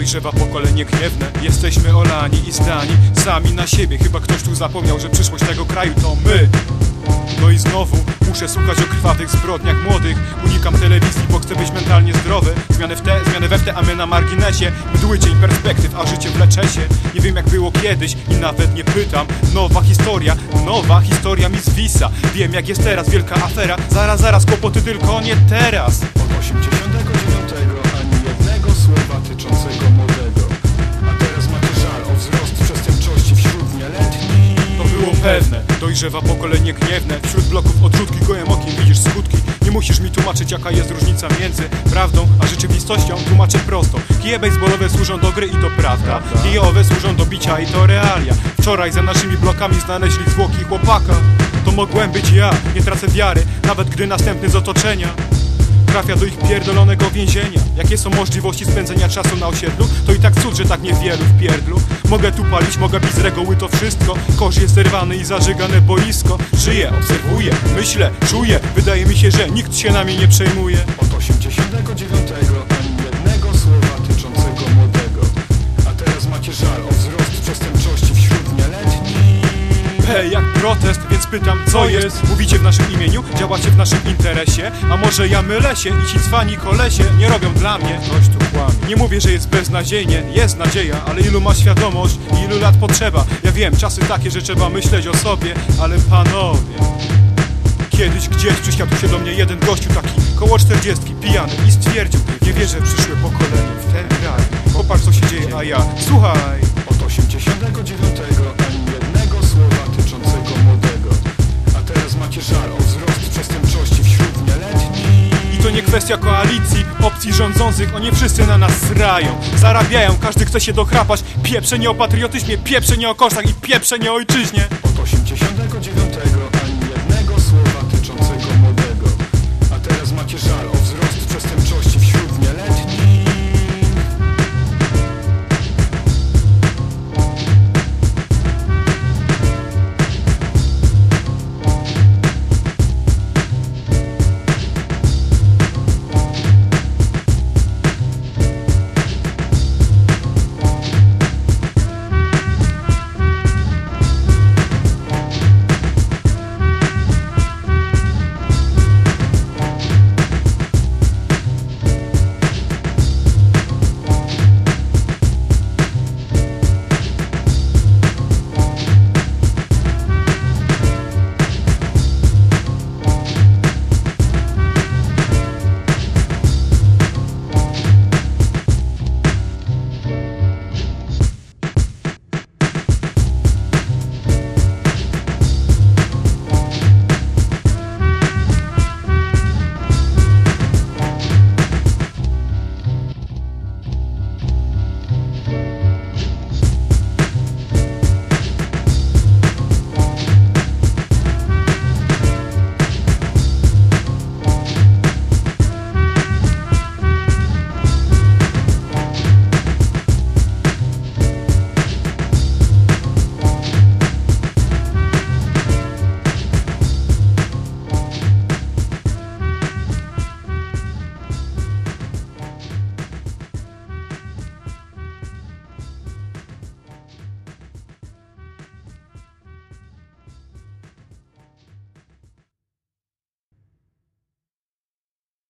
Dojrzewa pokolenie gniewne. Jesteśmy olani i zdani Sami na siebie. Chyba ktoś tu zapomniał, że przyszłość tego kraju to my. No i znowu muszę słuchać o krwawych zbrodniach młodych. Unikam telewizji, bo chcę być mentalnie zdrowy. Zmiany w te, zmiany we w te, a my na marginesie. Mdły cień perspektyw, a życie wlecze się Nie wiem jak było kiedyś i nawet nie pytam. Nowa historia, nowa historia mi zwisa. Wiem jak jest teraz, wielka afera. Zaraz, zaraz, kłopoty tylko nie teraz. Od 89 dojrzewa pokolenie gniewne. Wśród bloków odrzutki gołym okiem widzisz skutki. Nie musisz mi tłumaczyć jaka jest różnica między prawdą a rzeczywistością. Tłumaczę prosto, kije baseballowe służą do gry i to prawda. Kije owe służą do bicia i to realia. Wczoraj za naszymi blokami znaleźli zwłoki chłopaka. To mogłem być ja, nie tracę wiary Nawet gdy następny z otoczenia Trafia do ich pierdolonego więzienia. Jakie są możliwości spędzenia czasu na osiedlu? To i tak cud, że tak niewielu w pierdlu. Mogę tu palić, mogę bić z reguły to wszystko. Kosz jest zerwany i zażygane boisko. Żyję, obserwuję, myślę, czuję. Wydaje mi się, że nikt się nami nie przejmuje. Od 89 Jak protest, więc pytam, co jest? Mówicie w naszym imieniu, działacie w naszym interesie? A może ja mylę się i ci cwani kolesie nie robią dla mnie? Ktoś tu kłamie. Nie mówię, że jest beznadziejnie, jest nadzieja Ale ilu ma świadomość? I ilu lat potrzeba? Ja wiem, czasy takie, że trzeba myśleć o sobie. Ale panowie Kiedyś gdzieś przysiadł się do mnie jeden gościu taki Koło czterdziestki, pijany i stwierdził Nie wierzę w przyszłe pokolenie, w ten kraj. Popatrz co się dzieje, a ja, słuchaj Od 89 kwestia koalicji, opcji rządzących, oni wszyscy na nas zrają Zarabiają, każdy chce się dochrapać. Pieprze nie o patriotyzmie, pieprze nie o kosztach i pieprze nie o ojczyźnie. Od 89 ani jednego słowa tyczącego młodego. A teraz macie żal